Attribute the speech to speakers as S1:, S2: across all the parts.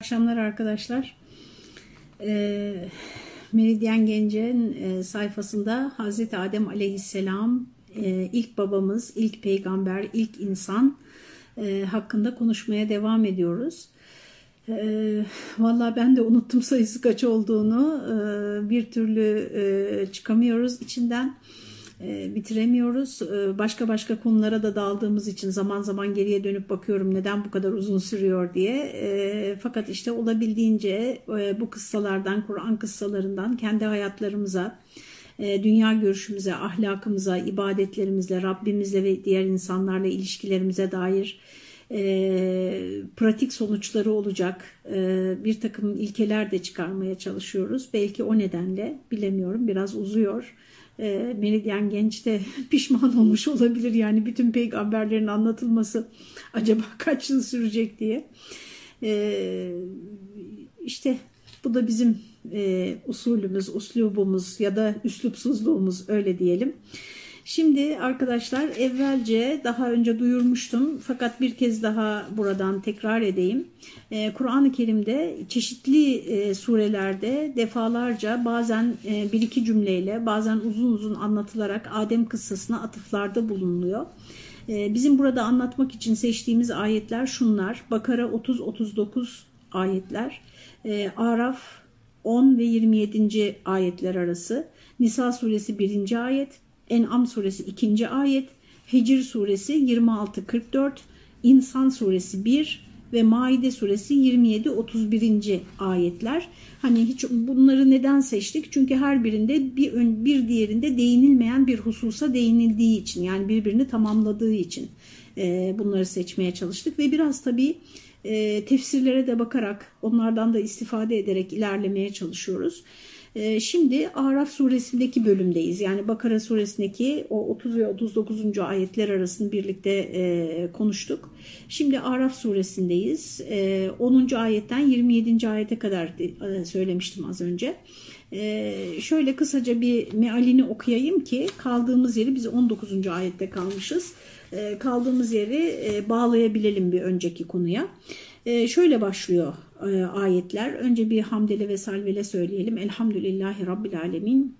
S1: akşamlar arkadaşlar. E, Meridyen Gence'nin sayfasında Hazreti Adem Aleyhisselam e, ilk babamız, ilk peygamber, ilk insan e, hakkında konuşmaya devam ediyoruz. E, Valla ben de unuttum sayısı kaç olduğunu. E, bir türlü çıkamıyoruz içinden. E, bitiremiyoruz. E, başka başka konulara da daldığımız için zaman zaman geriye dönüp bakıyorum neden bu kadar uzun sürüyor diye. E, fakat işte olabildiğince bu kıssalardan, Kur'an kıssalarından kendi hayatlarımıza, dünya görüşümüze, ahlakımıza, ibadetlerimizle, Rabbimizle ve diğer insanlarla ilişkilerimize dair pratik sonuçları olacak bir takım ilkeler de çıkarmaya çalışıyoruz. Belki o nedenle bilemiyorum biraz uzuyor e, Meridyen Genç de pişman olmuş olabilir. Yani bütün peygamberlerin anlatılması acaba kaç yıl sürecek diye. E, işte bu da bizim e, usulümüz, uslubumuz ya da üslupsuzluğumuz öyle diyelim. Şimdi arkadaşlar evvelce daha önce duyurmuştum fakat bir kez daha buradan tekrar edeyim. Ee, Kur'an-ı Kerim'de çeşitli e, surelerde defalarca bazen e, bir iki cümleyle bazen uzun uzun anlatılarak Adem kıssasına atıflarda bulunuyor. Ee, bizim burada anlatmak için seçtiğimiz ayetler şunlar. Bakara 30-39 ayetler, e, Araf 10 ve 27. ayetler arası, Nisa suresi 1. ayet, En'am suresi 2. ayet, Hicr suresi 26-44, İnsan suresi 1 ve Maide suresi 27-31. ayetler. Hani hiç bunları neden seçtik? Çünkü her birinde bir, bir diğerinde değinilmeyen bir hususa değinildiği için yani birbirini tamamladığı için e, bunları seçmeye çalıştık ve biraz tabii e, tefsirlere de bakarak onlardan da istifade ederek ilerlemeye çalışıyoruz. Ee, şimdi Araf suresindeki bölümdeyiz. Yani Bakara suresindeki o 30 ve 39. ayetler arasını birlikte e, konuştuk. Şimdi Araf suresindeyiz. 10. Ee, ayetten 27. ayete kadar e, söylemiştim az önce. Ee, şöyle kısaca bir mealini okuyayım ki kaldığımız yeri biz 19. ayette kalmışız. Kaldığımız yeri e, bağlayabilelim bir önceki konuya. Şöyle başlıyor e, ayetler. Önce bir hamdele ve salvele söyleyelim. Elhamdülillahi Rabbil Alemin.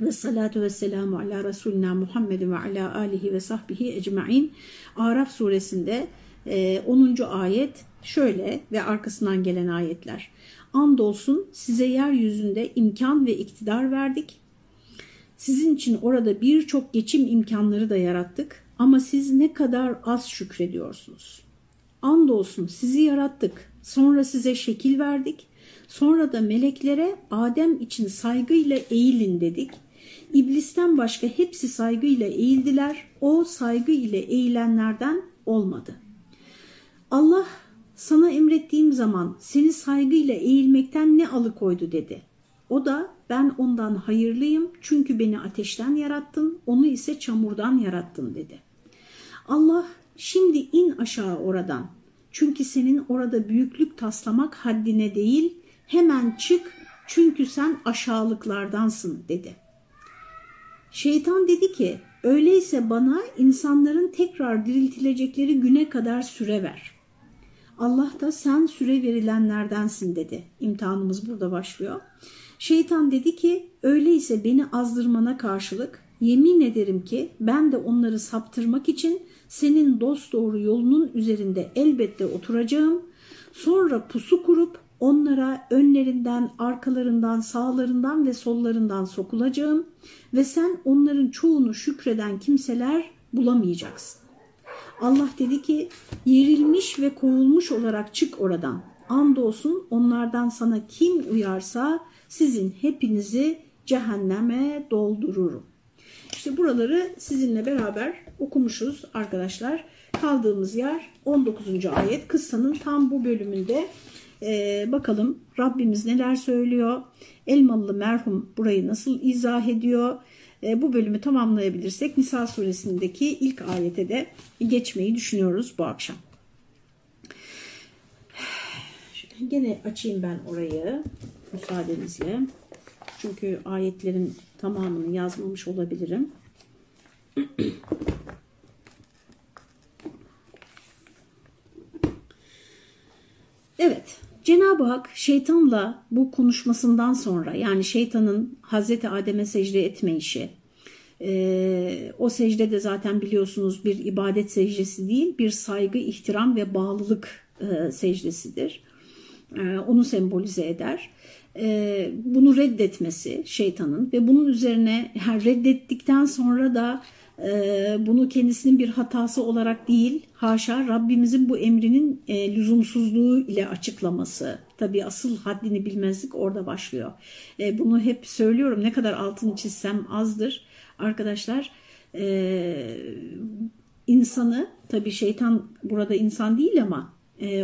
S1: Ve salatu ve selamu ala Resulina Muhammedin ve ala alihi ve sahbihi ecma'in. Araf suresinde 10. E, ayet şöyle ve arkasından gelen ayetler. Andolsun size yeryüzünde imkan ve iktidar verdik. Sizin için orada birçok geçim imkanları da yarattık ama siz ne kadar az şükrediyorsunuz. Andolsun sizi yarattık Sonra size şekil verdik. Sonra da meleklere Adem için saygıyla eğilin dedik. İblisten başka hepsi saygıyla eğildiler. O saygı ile eğilenlerden olmadı. Allah sana emrettiğim zaman seni saygıyla eğilmekten ne alıkoydu dedi. O da ben ondan hayırlıyım çünkü beni ateşten yarattın, onu ise çamurdan yarattın dedi. Allah şimdi in aşağı oradan çünkü senin orada büyüklük taslamak haddine değil, hemen çık çünkü sen aşağılıklardansın dedi. Şeytan dedi ki, öyleyse bana insanların tekrar diriltilecekleri güne kadar süre ver. Allah da sen süre verilenlerdensin dedi. İmtihanımız burada başlıyor. Şeytan dedi ki, öyleyse beni azdırmana karşılık yemin ederim ki ben de onları saptırmak için senin dost doğru yolunun üzerinde elbette oturacağım. Sonra pusu kurup onlara önlerinden, arkalarından, sağlarından ve sollarından sokulacağım ve sen onların çoğunu şükreden kimseler bulamayacaksın. Allah dedi ki yerilmiş ve kovulmuş olarak çık oradan. Andolsun onlardan sana kim uyarsa sizin hepinizi cehenneme doldururum. İşte buraları sizinle beraber okumuşuz arkadaşlar. Kaldığımız yer 19. ayet. Kıssanın tam bu bölümünde ee, bakalım Rabbimiz neler söylüyor. Elmalı merhum burayı nasıl izah ediyor. Ee, bu bölümü tamamlayabilirsek Nisa suresindeki ilk ayete de geçmeyi düşünüyoruz bu akşam. Gene açayım ben orayı müsaadenizle. Çünkü ayetlerin tamamını yazmamış olabilirim. Evet, Cenab Cenab-ı Hak şeytanla bu konuşmasından sonra yani şeytanın Hazreti Adem'e secde etme işi, e, o secde de zaten biliyorsunuz bir ibadet secdesi değil bir saygı, ihtiram ve bağlılık e, secdesidir. E, onu sembolize eder. E, bunu reddetmesi şeytanın ve bunun üzerine yani reddettikten sonra da e, bunu kendisinin bir hatası olarak değil haşa Rabbimizin bu emrinin e, lüzumsuzluğu ile açıklaması. Tabi asıl haddini bilmezlik orada başlıyor. E, bunu hep söylüyorum ne kadar altını çizsem azdır. Arkadaşlar insanı tabi şeytan burada insan değil ama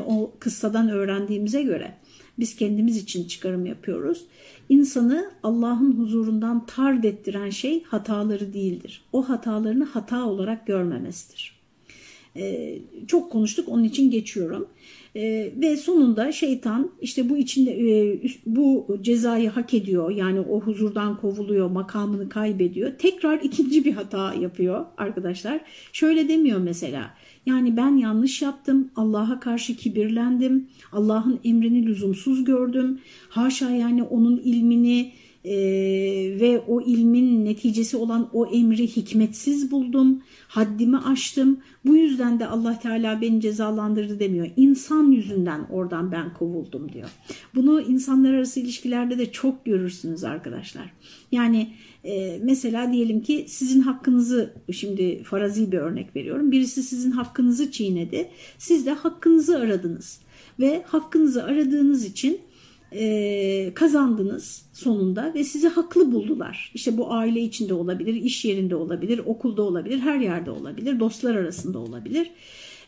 S1: o kıssadan öğrendiğimize göre biz kendimiz için çıkarım yapıyoruz. İnsanı Allah'ın huzurundan tard ettiren şey hataları değildir. O hatalarını hata olarak görmemesidir. Ee, çok konuştuk onun için geçiyorum. Ee, ve sonunda şeytan işte bu içinde e, bu cezayı hak ediyor. Yani o huzurdan kovuluyor, makamını kaybediyor. Tekrar ikinci bir hata yapıyor arkadaşlar. Şöyle demiyor mesela. Yani ben yanlış yaptım, Allah'a karşı kibirlendim, Allah'ın emrini lüzumsuz gördüm. Haşa yani onun ilmini e, ve o ilmin neticesi olan o emri hikmetsiz buldum, haddimi aştım. Bu yüzden de Allah Teala beni cezalandırdı demiyor. İnsan yüzünden oradan ben kovuldum diyor. Bunu insanlar arası ilişkilerde de çok görürsünüz arkadaşlar. Yani e, mesela diyelim ki sizin hakkınızı şimdi farazi bir örnek veriyorum. Birisi sizin hakkınızı çiğnedi. Siz de hakkınızı aradınız ve hakkınızı aradığınız için e, kazandınız sonunda ve sizi haklı buldular. İşte bu aile içinde olabilir, iş yerinde olabilir, okulda olabilir, her yerde olabilir, dostlar arasında olabilir.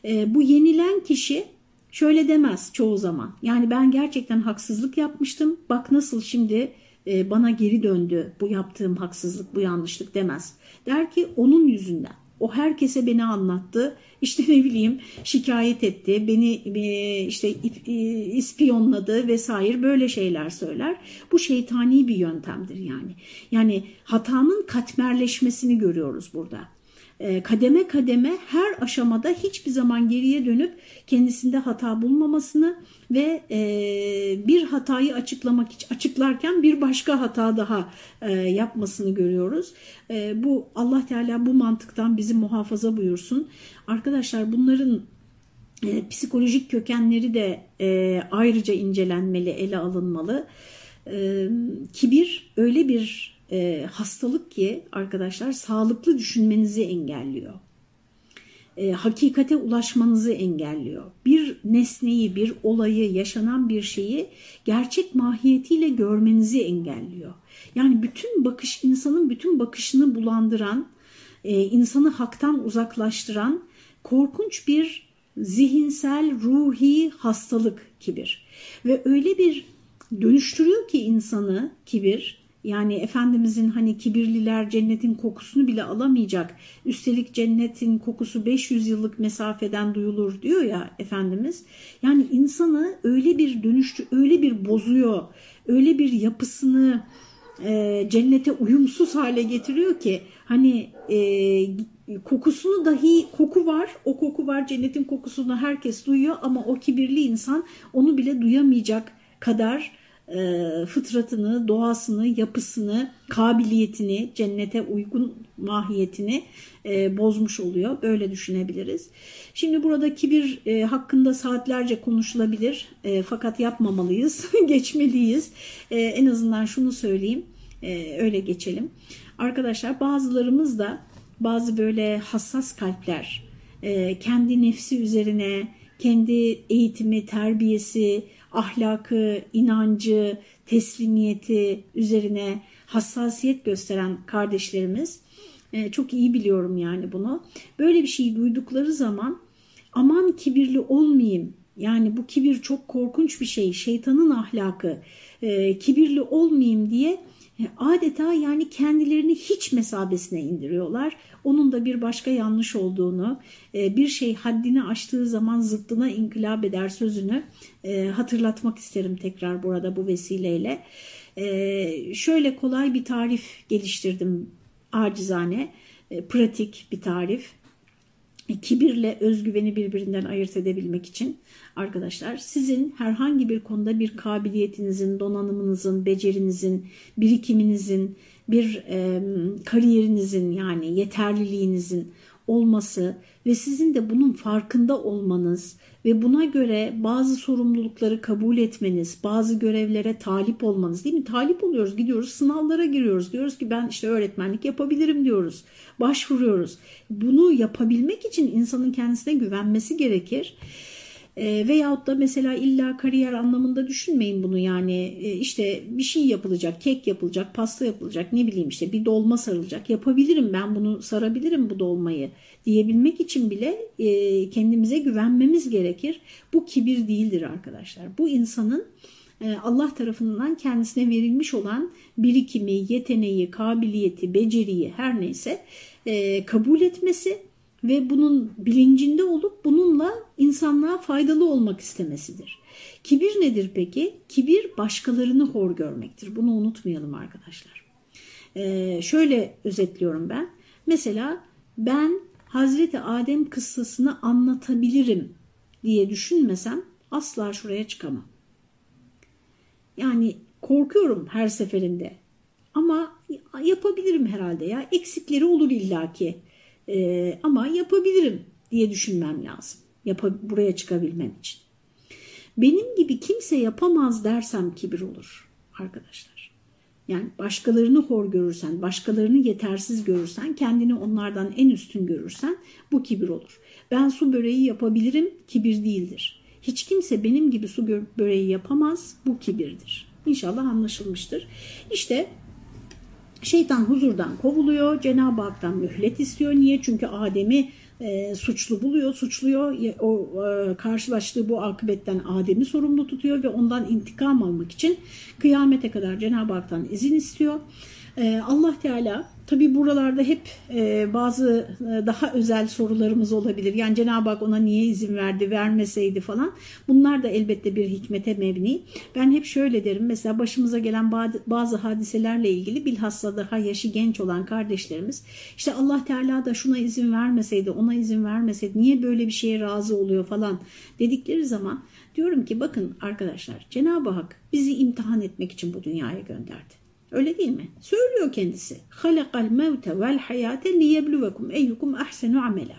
S1: E, bu yenilen kişi şöyle demez çoğu zaman. Yani ben gerçekten haksızlık yapmıştım. Bak nasıl şimdi e, bana geri döndü bu yaptığım haksızlık, bu yanlışlık demez. Der ki onun yüzünden. O herkese beni anlattı. İşte ne bileyim şikayet etti, beni e, işte e, ispiyonladı vesaire böyle şeyler söyler. Bu şeytani bir yöntemdir yani. Yani hatanın katmerleşmesini görüyoruz burada. E, kademe kademe her aşamada hiçbir zaman geriye dönüp kendisinde hata bulmamasını ve e, bir hatayı açıklamak açıklarken bir başka hata daha e, yapmasını görüyoruz. Bu Allah Teala bu mantıktan bizi muhafaza buyursun. Arkadaşlar bunların psikolojik kökenleri de ayrıca incelenmeli, ele alınmalı. Kibir öyle bir e, hastalık ki arkadaşlar sağlıklı düşünmenizi engelliyor. E, hakikate ulaşmanızı engelliyor. Bir nesneyi, bir olayı, yaşanan bir şeyi gerçek mahiyetiyle görmenizi engelliyor. Yani bütün bakış, insanın bütün bakışını bulandıran, e, insanı haktan uzaklaştıran korkunç bir zihinsel, ruhi hastalık kibir. Ve öyle bir dönüştürüyor ki insanı kibir, yani Efendimizin hani kibirliler cennetin kokusunu bile alamayacak. Üstelik cennetin kokusu 500 yıllık mesafeden duyulur diyor ya Efendimiz. Yani insanı öyle bir dönüştü, öyle bir bozuyor, öyle bir yapısını e, cennete uyumsuz hale getiriyor ki hani e, kokusunu dahi koku var, o koku var cennetin kokusunu herkes duyuyor ama o kibirli insan onu bile duyamayacak kadar fıtratını, doğasını, yapısını, kabiliyetini, cennete uygun mahiyetini e, bozmuş oluyor. Böyle düşünebiliriz. Şimdi burada kibir e, hakkında saatlerce konuşulabilir e, fakat yapmamalıyız, geçmeliyiz. E, en azından şunu söyleyeyim, e, öyle geçelim. Arkadaşlar bazılarımız da bazı böyle hassas kalpler, e, kendi nefsi üzerine, kendi eğitimi, terbiyesi, ahlakı, inancı, teslimiyeti üzerine hassasiyet gösteren kardeşlerimiz e, çok iyi biliyorum yani bunu. Böyle bir şey duydukları zaman aman kibirli olmayayım. Yani bu kibir çok korkunç bir şey. Şeytanın ahlakı. E, kibirli olmayayım diye adeta yani kendilerini hiç mesabesine indiriyorlar. Onun da bir başka yanlış olduğunu, e, bir şey haddini aştığı zaman zıttına inkılap eder sözünü e, hatırlatmak isterim tekrar burada bu vesileyle. Şöyle kolay bir tarif geliştirdim acizane, pratik bir tarif. Kibirle özgüveni birbirinden ayırt edebilmek için arkadaşlar sizin herhangi bir konuda bir kabiliyetinizin, donanımınızın, becerinizin, birikiminizin, bir e, kariyerinizin yani yeterliliğinizin olması ve sizin de bunun farkında olmanız ve buna göre bazı sorumlulukları kabul etmeniz, bazı görevlere talip olmanız değil mi? Talip oluyoruz, gidiyoruz, sınavlara giriyoruz. Diyoruz ki ben işte öğretmenlik yapabilirim diyoruz. Başvuruyoruz. Bunu yapabilmek için insanın kendisine güvenmesi gerekir. E, veyahut da mesela illa kariyer anlamında düşünmeyin bunu yani e, işte bir şey yapılacak, kek yapılacak, pasta yapılacak ne bileyim işte bir dolma sarılacak yapabilirim ben bunu sarabilirim bu dolmayı diyebilmek için bile e, kendimize güvenmemiz gerekir. Bu kibir değildir arkadaşlar. Bu insanın e, Allah tarafından kendisine verilmiş olan birikimi, yeteneği, kabiliyeti, beceriyi her neyse kabul etmesi ve bunun bilincinde olup bununla insanlığa faydalı olmak istemesidir. Kibir nedir peki? Kibir başkalarını hor görmektir. Bunu unutmayalım arkadaşlar. Ee, şöyle özetliyorum ben. Mesela ben Hazreti Adem kıssasını anlatabilirim diye düşünmesem asla şuraya çıkamam. Yani korkuyorum her seferinde ama yapabilirim herhalde ya eksikleri olur illaki ee, ama yapabilirim diye düşünmem lazım. Yap buraya çıkabilmem için. Benim gibi kimse yapamaz dersem kibir olur arkadaşlar. Yani başkalarını hor görürsen, başkalarını yetersiz görürsen, kendini onlardan en üstün görürsen bu kibir olur. Ben su böreği yapabilirim, kibir değildir. Hiç kimse benim gibi su böreği yapamaz, bu kibirdir. İnşallah anlaşılmıştır. İşte Şeytan huzurdan kovuluyor. Cenab-ı Hak'tan mühlet istiyor. Niye? Çünkü Adem'i e, suçlu buluyor, suçluyor. O e, karşılaştığı bu akıbetten Adem'i sorumlu tutuyor ve ondan intikam almak için kıyamete kadar Cenab-ı Hak'tan izin istiyor. E, Allah Teala Tabi buralarda hep e, bazı e, daha özel sorularımız olabilir. Yani Cenab-ı Hak ona niye izin verdi, vermeseydi falan. Bunlar da elbette bir hikmete mebni. Ben hep şöyle derim. Mesela başımıza gelen bazı hadiselerle ilgili bilhassa daha yaşı genç olan kardeşlerimiz işte Allah Teala da şuna izin vermeseydi, ona izin vermeseydi niye böyle bir şeye razı oluyor falan dedikleri zaman diyorum ki bakın arkadaşlar Cenab-ı Hak bizi imtihan etmek için bu dünyaya gönderdi. Öyle değil mi? Söylüyor kendisi. Halakal mevte vel hayate liyebluvekum eyyukum ahsenu amela.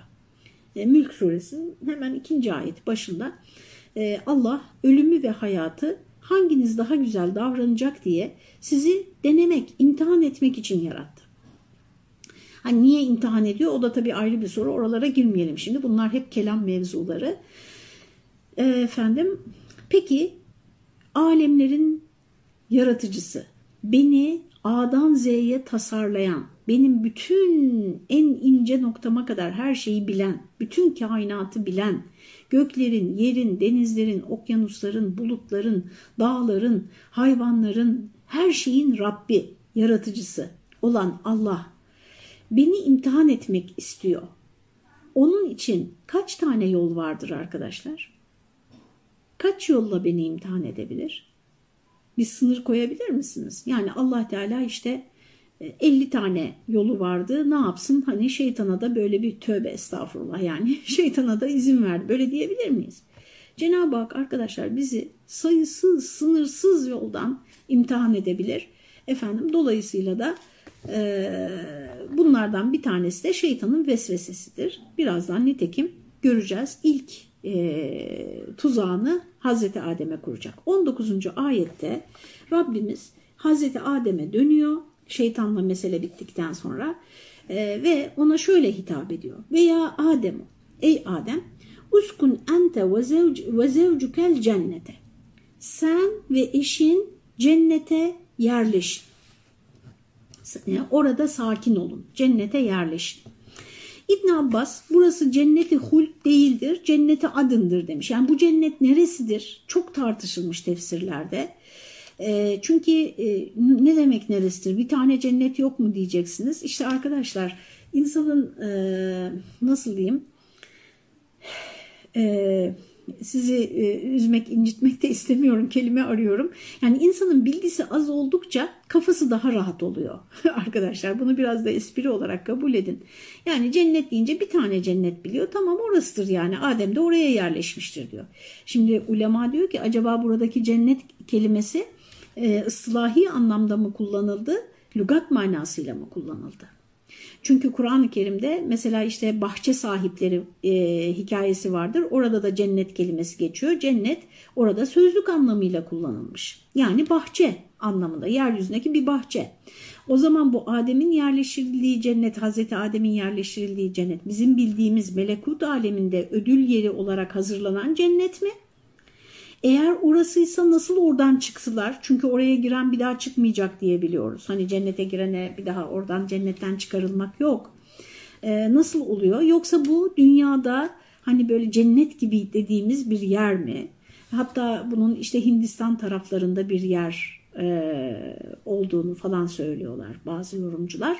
S1: E, Mülk suresinin hemen ikinci ayet başında e, Allah ölümü ve hayatı hanginiz daha güzel davranacak diye sizi denemek, imtihan etmek için yarattı. Hani niye imtihan ediyor? O da tabii ayrı bir soru. Oralara girmeyelim şimdi. Bunlar hep kelam mevzuları. E, efendim, peki alemlerin yaratıcısı, beni A'dan Z'ye tasarlayan, benim bütün en ince noktama kadar her şeyi bilen, bütün kainatı bilen, göklerin, yerin, denizlerin, okyanusların, bulutların, dağların, hayvanların, her şeyin Rabbi, yaratıcısı olan Allah beni imtihan etmek istiyor. Onun için kaç tane yol vardır arkadaşlar? Kaç yolla beni imtihan edebilir? Bir sınır koyabilir misiniz? Yani Allah Teala işte 50 e, tane yolu vardı. Ne yapsın? Hani şeytana da böyle bir tövbe estağfurullah yani şeytana da izin verdi. Böyle diyebilir miyiz? Cenab-ı Hak arkadaşlar bizi sayısız, sınırsız yoldan imtihan edebilir. Efendim dolayısıyla da e, bunlardan bir tanesi de şeytanın vesvesesidir. Birazdan nitekim göreceğiz. İlk e, tuzağını Hazreti Adem'e kuracak. 19. ayette Rabbimiz Hazreti Adem'e dönüyor şeytanla mesele bittikten sonra e, ve ona şöyle hitap ediyor. Veya Adem, ey Adem uskun ente ve zevcukel cennete. Sen ve eşin cennete yerleşin. Orada sakin olun. Cennete yerleşin. İbn Abbas burası cenneti hulk değildir, cenneti adındır demiş. Yani bu cennet neresidir? Çok tartışılmış tefsirlerde. E, çünkü e, ne demek neresidir? Bir tane cennet yok mu diyeceksiniz. İşte arkadaşlar insanın e, nasıl diyeyim e, sizi e, üzmek, incitmek de istemiyorum. Kelime arıyorum. Yani insanın bilgisi az oldukça kafası daha rahat oluyor. Arkadaşlar bunu biraz da espri olarak kabul edin. Yani cennet deyince bir tane cennet biliyor. Tamam orasıdır yani. Adem de oraya yerleşmiştir diyor. Şimdi ulema diyor ki acaba buradaki cennet kelimesi e, ıslahi anlamda mı kullanıldı? Lügat manasıyla mı kullanıldı? Çünkü Kur'an-ı Kerim'de mesela işte bahçe sahipleri e, hikayesi vardır. Orada da cennet kelimesi geçiyor. Cennet orada sözlük anlamıyla kullanılmış. Yani bahçe anlamında yeryüzündeki bir bahçe. O zaman bu Adem'in yerleştirildiği cennet, Hazreti Adem'in yerleştirildiği cennet bizim bildiğimiz melekut aleminde ödül yeri olarak hazırlanan cennet mi? Eğer orasıysa nasıl oradan çıktılar? Çünkü oraya giren bir daha çıkmayacak diye biliyoruz. Hani cennete girene bir daha oradan cennetten çıkarılmak yok. Ee, nasıl oluyor? Yoksa bu dünyada hani böyle cennet gibi dediğimiz bir yer mi? Hatta bunun işte Hindistan taraflarında bir yer e, olduğunu falan söylüyorlar bazı yorumcular.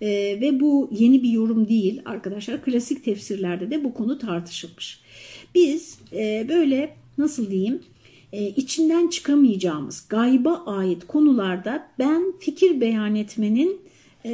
S1: E, ve bu yeni bir yorum değil arkadaşlar. Klasik tefsirlerde de bu konu tartışılmış. Biz e, böyle nasıl diyeyim e, içinden çıkamayacağımız gayba ait konularda ben fikir beyan etmenin e,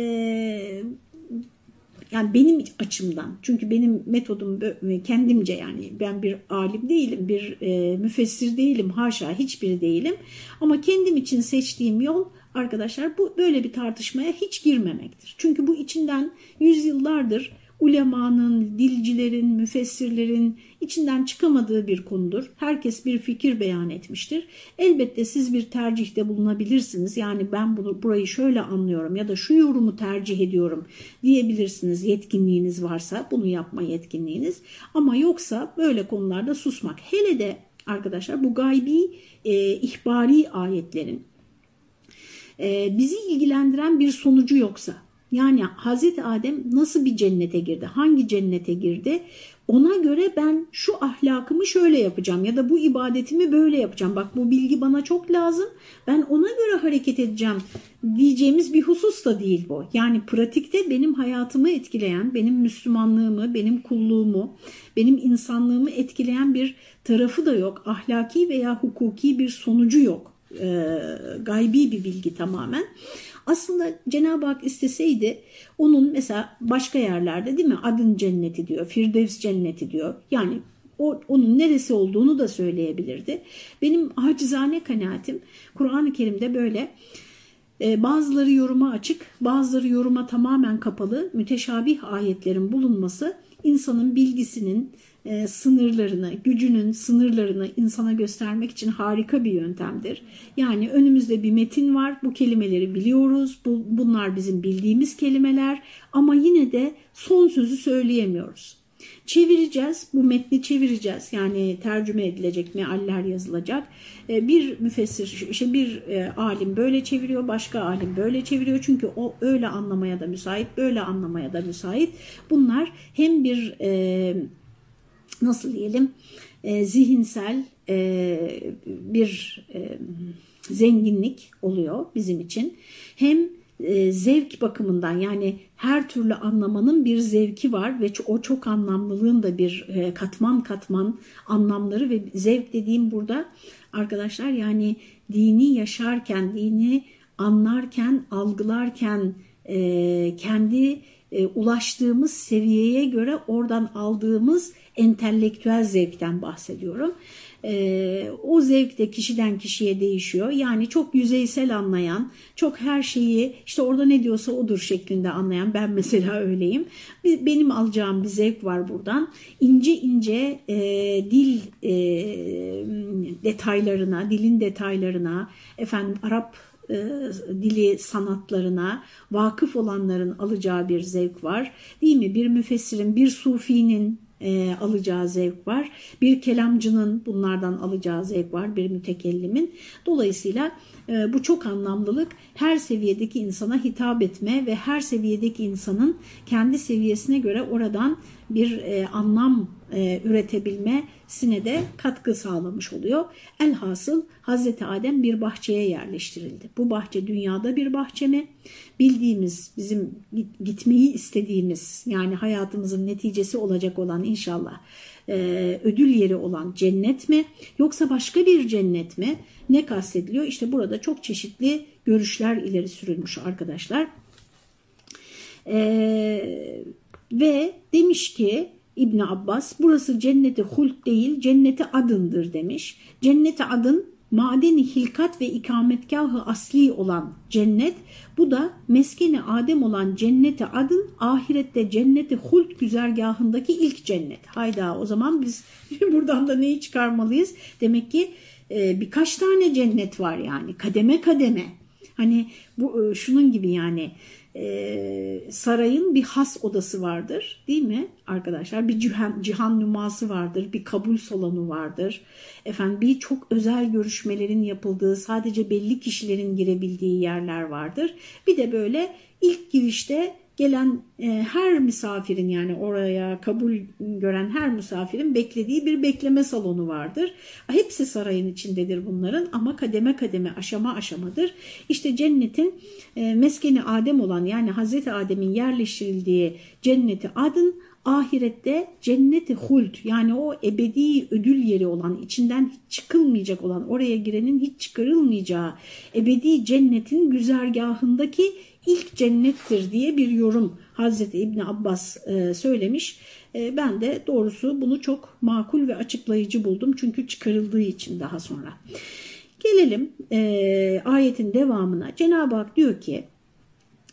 S1: yani benim açımdan çünkü benim metodum kendimce yani ben bir alim değilim bir e, müfessir değilim haşa hiçbiri değilim ama kendim için seçtiğim yol arkadaşlar bu böyle bir tartışmaya hiç girmemektir. Çünkü bu içinden yüzyıllardır ulemanın, dilcilerin, müfessirlerin içinden çıkamadığı bir konudur. Herkes bir fikir beyan etmiştir. Elbette siz bir tercihte bulunabilirsiniz. Yani ben bunu burayı şöyle anlıyorum ya da şu yorumu tercih ediyorum diyebilirsiniz. Yetkinliğiniz varsa bunu yapma yetkinliğiniz. Ama yoksa böyle konularda susmak. Hele de arkadaşlar bu gaybi e, ihbari ayetlerin e, bizi ilgilendiren bir sonucu yoksa yani Hazreti Adem nasıl bir cennete girdi? Hangi cennete girdi? Ona göre ben şu ahlakımı şöyle yapacağım ya da bu ibadetimi böyle yapacağım. Bak bu bilgi bana çok lazım. Ben ona göre hareket edeceğim diyeceğimiz bir husus da değil bu. Yani pratikte benim hayatımı etkileyen, benim Müslümanlığımı, benim kulluğumu, benim insanlığımı etkileyen bir tarafı da yok. Ahlaki veya hukuki bir sonucu yok. Ee, gaybi bir bilgi tamamen. Aslında Cenab-ı Hak isteseydi onun mesela başka yerlerde değil mi adın cenneti diyor, Firdevs cenneti diyor. Yani o, onun neresi olduğunu da söyleyebilirdi. Benim acizane kanaatim Kur'an-ı Kerim'de böyle e, bazıları yoruma açık, bazıları yoruma tamamen kapalı müteşabih ayetlerin bulunması insanın bilgisinin e, sınırlarını, gücünün sınırlarını insana göstermek için harika bir yöntemdir. Yani önümüzde bir metin var, bu kelimeleri biliyoruz, bu, bunlar bizim bildiğimiz kelimeler ama yine de son sözü söyleyemiyoruz. Çevireceğiz, bu metni çevireceğiz. Yani tercüme edilecek, mealler yazılacak. E, bir müfessir, işte bir e, alim böyle çeviriyor, başka alim böyle çeviriyor. Çünkü o öyle anlamaya da müsait, böyle anlamaya da müsait. Bunlar hem bir e, nasıl diyelim e, zihinsel e, bir e, zenginlik oluyor bizim için. Hem e, zevk bakımından yani her türlü anlamanın bir zevki var ve o çok anlamlılığın da bir e, katman katman anlamları ve zevk dediğim burada arkadaşlar yani dini yaşarken, dini anlarken, algılarken e, kendi e, ulaştığımız seviyeye göre oradan aldığımız entelektüel zevkten bahsediyorum. E, o zevk de kişiden kişiye değişiyor. Yani çok yüzeysel anlayan, çok her şeyi işte orada ne diyorsa odur şeklinde anlayan ben mesela öyleyim. Benim alacağım bir zevk var buradan. İnce ince e, dil e, detaylarına, dilin detaylarına, efendim Arap dili sanatlarına vakıf olanların alacağı bir zevk var. Değil mi? Bir müfessirin, bir sufinin e, alacağı zevk var. Bir kelamcının bunlardan alacağı zevk var. Bir mütekellimin. Dolayısıyla e, bu çok anlamlılık her seviyedeki insana hitap etme ve her seviyedeki insanın kendi seviyesine göre oradan bir e, anlam e, üretebilmesine de katkı sağlamış oluyor. Elhasıl Hazreti Adem bir bahçeye yerleştirildi. Bu bahçe dünyada bir bahçe mi? Bildiğimiz, bizim gitmeyi istediğimiz yani hayatımızın neticesi olacak olan inşallah e, ödül yeri olan cennet mi yoksa başka bir cennet mi? Ne kastediliyor? İşte burada çok çeşitli görüşler ileri sürülmüş arkadaşlar. E, ve demiş ki İbn Abbas burası cenneti hult değil cenneti adındır demiş. Cenneti adın madeni hilkat ve ikametgahı asli olan cennet bu da meskeni Adem olan cenneti adın ahirette cenneti hult güzergahındaki ilk cennet. Hayda o zaman biz buradan da neyi çıkarmalıyız? Demek ki e, birkaç tane cennet var yani kademe kademe. Hani bu e, şunun gibi yani e, sarayın bir has odası vardır değil mi arkadaşlar? Bir cihan, cihan numası vardır, bir kabul salonu vardır. Efendim bir çok özel görüşmelerin yapıldığı, sadece belli kişilerin girebildiği yerler vardır. Bir de böyle ilk girişte gelen e, her misafirin yani oraya kabul gören her misafirin beklediği bir bekleme salonu vardır. Hepsi sarayın içindedir bunların ama kademe kademe aşama aşamadır. İşte cennetin e, meskeni Adem olan yani Hazreti Adem'in yerleştirildiği cenneti adın ahirette cenneti hult yani o ebedi ödül yeri olan içinden çıkılmayacak olan oraya girenin hiç çıkarılmayacağı ebedi cennetin güzergahındaki ilk cennettir diye bir yorum Hazreti İbni Abbas e, söylemiş. E, ben de doğrusu bunu çok makul ve açıklayıcı buldum. Çünkü çıkarıldığı için daha sonra. Gelelim e, ayetin devamına. Cenab-ı Hak diyor ki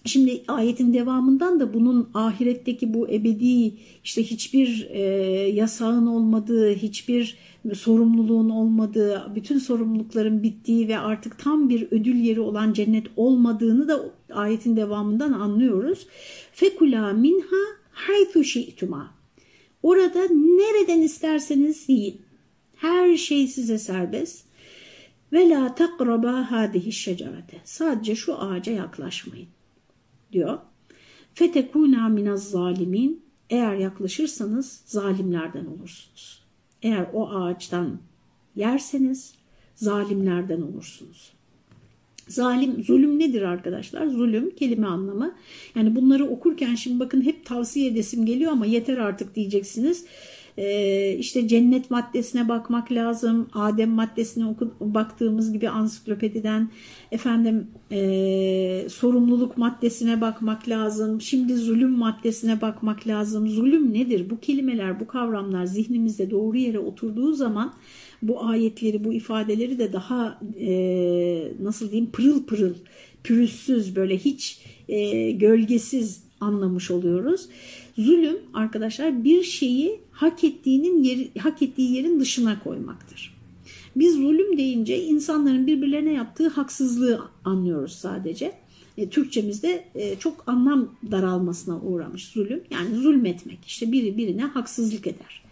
S1: Şimdi ayetin devamından da bunun ahiretteki bu ebedi işte hiçbir e, yasağın olmadığı, hiçbir sorumluluğun olmadığı, bütün sorumlulukların bittiği ve artık tam bir ödül yeri olan cennet olmadığını da ayetin devamından anlıyoruz. Fekula minha haythu şi'tuma. Orada nereden isterseniz yiyin. Her şey size serbest. Ve la takraba hadihi şecerete. Sadece şu ağaca yaklaşmayın diyor. Fetekuna minaz zalimin. Eğer yaklaşırsanız zalimlerden olursunuz. Eğer o ağaçtan yerseniz zalimlerden olursunuz. Zalim, zulüm nedir arkadaşlar? Zulüm kelime anlamı. Yani bunları okurken şimdi bakın hep tavsiye edesim geliyor ama yeter artık diyeceksiniz. Ee, işte cennet maddesine bakmak lazım. Adem maddesine oku, baktığımız gibi ansiklopediden efendim e, sorumluluk maddesine bakmak lazım. Şimdi zulüm maddesine bakmak lazım. Zulüm nedir? Bu kelimeler, bu kavramlar zihnimizde doğru yere oturduğu zaman bu ayetleri, bu ifadeleri de daha e, nasıl diyeyim pırıl pırıl, pürüzsüz böyle hiç e, gölgesiz anlamış oluyoruz. Zulüm arkadaşlar bir şeyi hak ettiğinin yeri, hak ettiği yerin dışına koymaktır. Biz zulüm deyince insanların birbirlerine yaptığı haksızlığı anlıyoruz sadece. E, Türkçemizde e, çok anlam daralmasına uğramış zulüm. Yani zulmetmek işte biri birine haksızlık eder.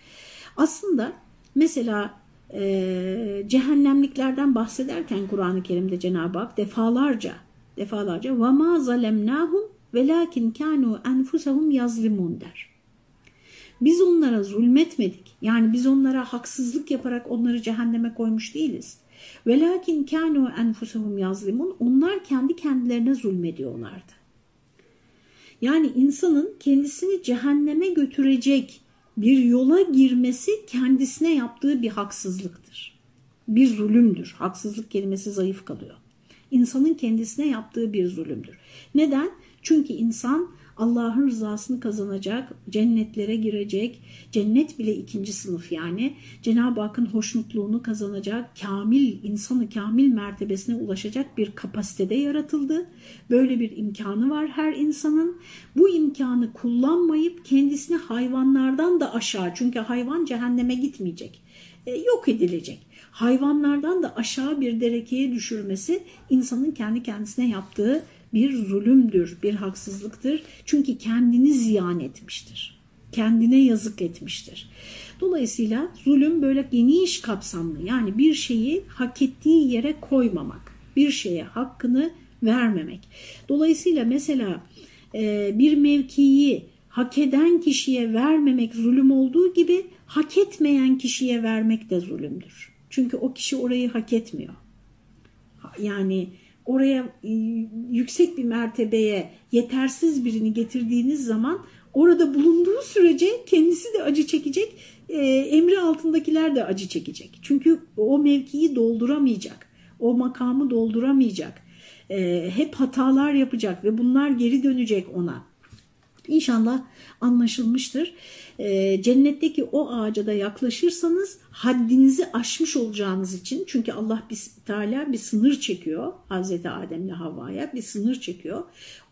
S1: Aslında mesela e, cehennemliklerden bahsederken Kur'an-ı Kerim'de Cenab-ı Hak defalarca defalarca وَمَا ظَلَمْنَاهُمْ velakin kanu enfusahum yazlimun der. Biz onlara zulmetmedik. Yani biz onlara haksızlık yaparak onları cehenneme koymuş değiliz. Velakin kanu enfusahum yazlimun. Onlar kendi kendilerine zulmediyorlardı. Yani insanın kendisini cehenneme götürecek bir yola girmesi kendisine yaptığı bir haksızlıktır. Bir zulümdür. Haksızlık kelimesi zayıf kalıyor. İnsanın kendisine yaptığı bir zulümdür. Neden? Çünkü insan Allah'ın rızasını kazanacak, cennetlere girecek, cennet bile ikinci sınıf yani. Cenab-ı Hakk'ın hoşnutluğunu kazanacak, kamil, insanı kamil mertebesine ulaşacak bir kapasitede yaratıldı. Böyle bir imkanı var her insanın. Bu imkanı kullanmayıp kendisini hayvanlardan da aşağı, çünkü hayvan cehenneme gitmeyecek, e, yok edilecek. Hayvanlardan da aşağı bir derekeye düşürmesi insanın kendi kendisine yaptığı bir zulümdür, bir haksızlıktır. Çünkü kendini ziyan etmiştir. Kendine yazık etmiştir. Dolayısıyla zulüm böyle geniş kapsamlı yani bir şeyi hak ettiği yere koymamak, bir şeye hakkını vermemek. Dolayısıyla mesela e, bir mevkiyi hak eden kişiye vermemek zulüm olduğu gibi hak etmeyen kişiye vermek de zulümdür. Çünkü o kişi orayı hak etmiyor. Yani oraya e, yüksek bir mertebeye yetersiz birini getirdiğiniz zaman orada bulunduğu sürece kendisi de acı çekecek, e, emri altındakiler de acı çekecek. Çünkü o mevkiyi dolduramayacak, o makamı dolduramayacak. E, hep hatalar yapacak ve bunlar geri dönecek ona. İnşallah anlaşılmıştır. E, cennetteki o ağaca da yaklaşırsanız haddinizi aşmış olacağınız için çünkü Allah bir, Teala bir sınır çekiyor Hazreti Adem'le Havva'ya bir sınır çekiyor.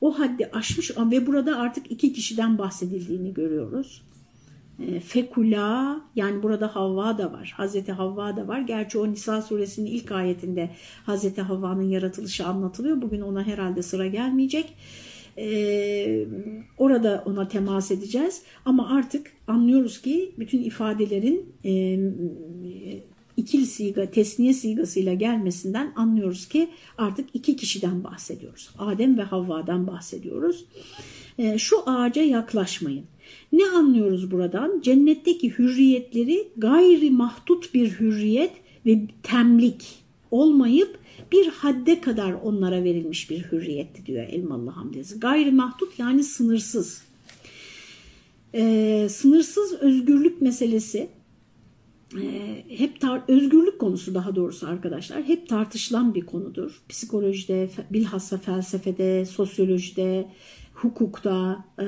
S1: O haddi aşmış ve burada artık iki kişiden bahsedildiğini görüyoruz. E, fekula yani burada Havva da var. Hazreti Havva da var. Gerçi o Nisa suresinin ilk ayetinde Hazreti Havva'nın yaratılışı anlatılıyor. Bugün ona herhalde sıra gelmeyecek. Ee, orada ona temas edeceğiz. Ama artık anlıyoruz ki bütün ifadelerin e, ikil siga, tesniye sigasıyla gelmesinden anlıyoruz ki artık iki kişiden bahsediyoruz. Adem ve Havva'dan bahsediyoruz. E, şu ağaca yaklaşmayın. Ne anlıyoruz buradan? Cennetteki hürriyetleri gayri mahdut bir hürriyet ve temlik olmayıp bir hadde kadar onlara verilmiş bir hürriyetti diyor Elmalı Hamdezi. Gayri mahdut yani sınırsız. Ee, sınırsız özgürlük meselesi e, hep tar özgürlük konusu daha doğrusu arkadaşlar hep tartışılan bir konudur. Psikolojide, bilhassa felsefede, sosyolojide, hukukta e,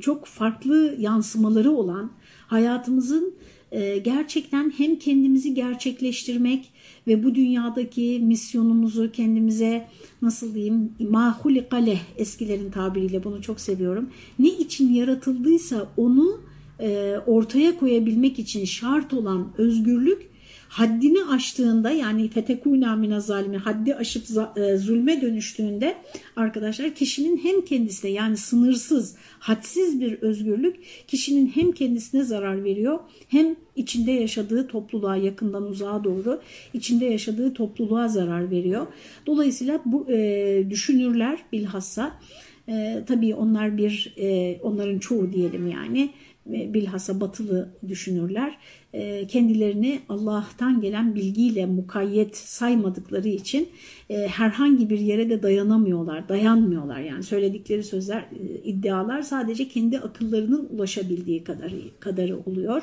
S1: çok farklı yansımaları olan hayatımızın e, gerçekten hem kendimizi gerçekleştirmek ve bu dünyadaki misyonumuzu kendimize nasıl diyeyim mahuli kaleh eskilerin tabiriyle bunu çok seviyorum. Ne için yaratıldıysa onu e, ortaya koyabilmek için şart olan özgürlük haddini aştığında yani fetekûnâ mine zalimi haddi aşıp e, zulme dönüştüğünde arkadaşlar kişinin hem kendisine yani sınırsız, hadsiz bir özgürlük kişinin hem kendisine zarar veriyor hem içinde yaşadığı topluluğa yakından uzağa doğru içinde yaşadığı topluluğa zarar veriyor. Dolayısıyla bu e, düşünürler bilhassa e, tabii onlar bir e, onların çoğu diyelim yani bilhassa batılı düşünürler e, kendilerini Allah'tan gelen bilgiyle mukayyet saymadıkları için e, herhangi bir yere de dayanamıyorlar, dayanmıyorlar. Yani söyledikleri sözler, e, iddialar sadece kendi akıllarının ulaşabildiği kadarı, kadarı oluyor.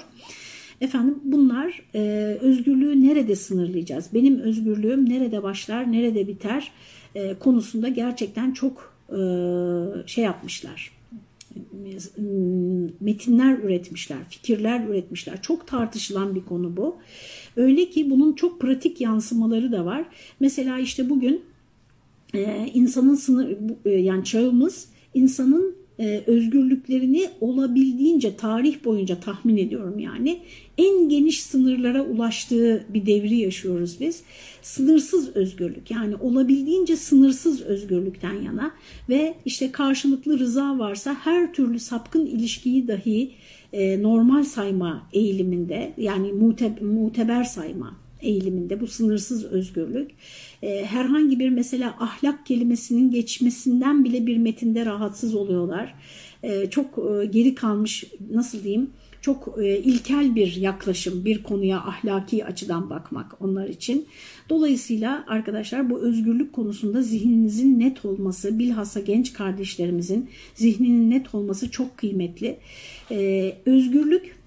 S1: Efendim bunlar özgürlüğü nerede sınırlayacağız? Benim özgürlüğüm nerede başlar, nerede biter konusunda gerçekten çok şey yapmışlar metinler üretmişler, fikirler üretmişler. Çok tartışılan bir konu bu. Öyle ki bunun çok pratik yansımaları da var. Mesela işte bugün e, insanın sınır e, yani çağımız insanın e, özgürlüklerini olabildiğince tarih boyunca tahmin ediyorum yani en geniş sınırlara ulaştığı bir devri yaşıyoruz biz. Sınırsız özgürlük yani olabildiğince sınırsız özgürlükten yana ve işte karşılıklı rıza varsa her türlü sapkın ilişkiyi dahi e, normal sayma eğiliminde yani mute, muteber sayma eğiliminde bu sınırsız özgürlük e, herhangi bir mesela ahlak kelimesinin geçmesinden bile bir metinde rahatsız oluyorlar. E, çok e, geri kalmış nasıl diyeyim çok e, ilkel bir yaklaşım bir konuya ahlaki açıdan bakmak onlar için. Dolayısıyla arkadaşlar bu özgürlük konusunda zihninizin net olması bilhassa genç kardeşlerimizin zihninin net olması çok kıymetli. E, özgürlük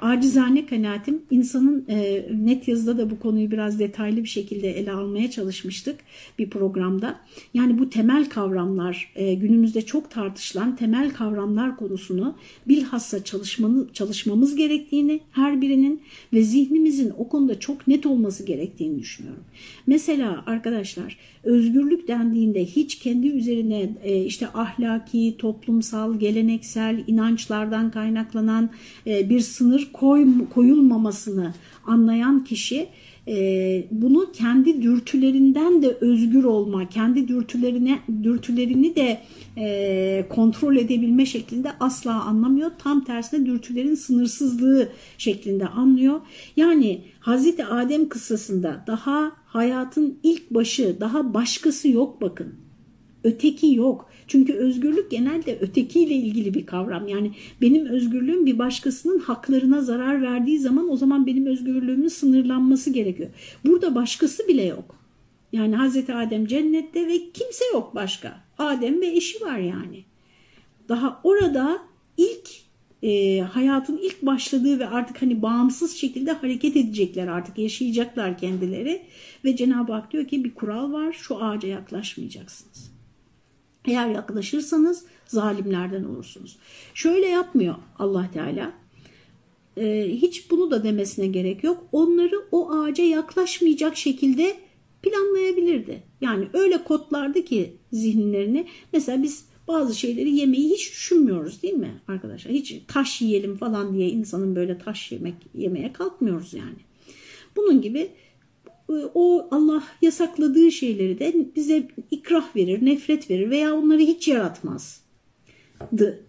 S1: acizane kanaatim insanın e, net yazıda da bu konuyu biraz detaylı bir şekilde ele almaya çalışmıştık bir programda. Yani bu temel kavramlar e, günümüzde çok tartışılan temel kavramlar konusunu bilhassa çalışmanı, çalışmamız gerektiğini her birinin ve zihnimizin o konuda çok net olması gerektiğini düşünüyorum. Mesela arkadaşlar özgürlük dendiğinde hiç kendi üzerine e, işte ahlaki, toplumsal, geleneksel inançlardan kaynaklanan e, bir sınır koy, koyulmamasını anlayan kişi e, bunu kendi dürtülerinden de özgür olma, kendi dürtülerine dürtülerini de e, kontrol edebilme şeklinde asla anlamıyor. Tam tersine dürtülerin sınırsızlığı şeklinde anlıyor. Yani Hazreti Adem kıssasında daha hayatın ilk başı, daha başkası yok bakın. Öteki yok. Çünkü özgürlük genelde ötekiyle ilgili bir kavram. Yani benim özgürlüğüm bir başkasının haklarına zarar verdiği zaman o zaman benim özgürlüğümün sınırlanması gerekiyor. Burada başkası bile yok. Yani Hazreti Adem cennette ve kimse yok başka. Adem ve eşi var yani. Daha orada ilk e, hayatın ilk başladığı ve artık hani bağımsız şekilde hareket edecekler artık yaşayacaklar kendileri ve Cenab-ı Hak diyor ki bir kural var şu ağaca yaklaşmayacaksınız. Eğer yaklaşırsanız zalimlerden olursunuz. Şöyle yapmıyor allah Teala e, hiç bunu da demesine gerek yok. Onları o ağaca yaklaşmayacak şekilde planlayabilirdi. Yani öyle kodlardı ki zihinlerini. Mesela biz bazı şeyleri yemeyi hiç düşünmüyoruz değil mi arkadaşlar? Hiç taş yiyelim falan diye insanın böyle taş yemek yemeye kalkmıyoruz yani. Bunun gibi o Allah yasakladığı şeyleri de bize ikrah verir, nefret verir veya onları hiç yaratmazdı.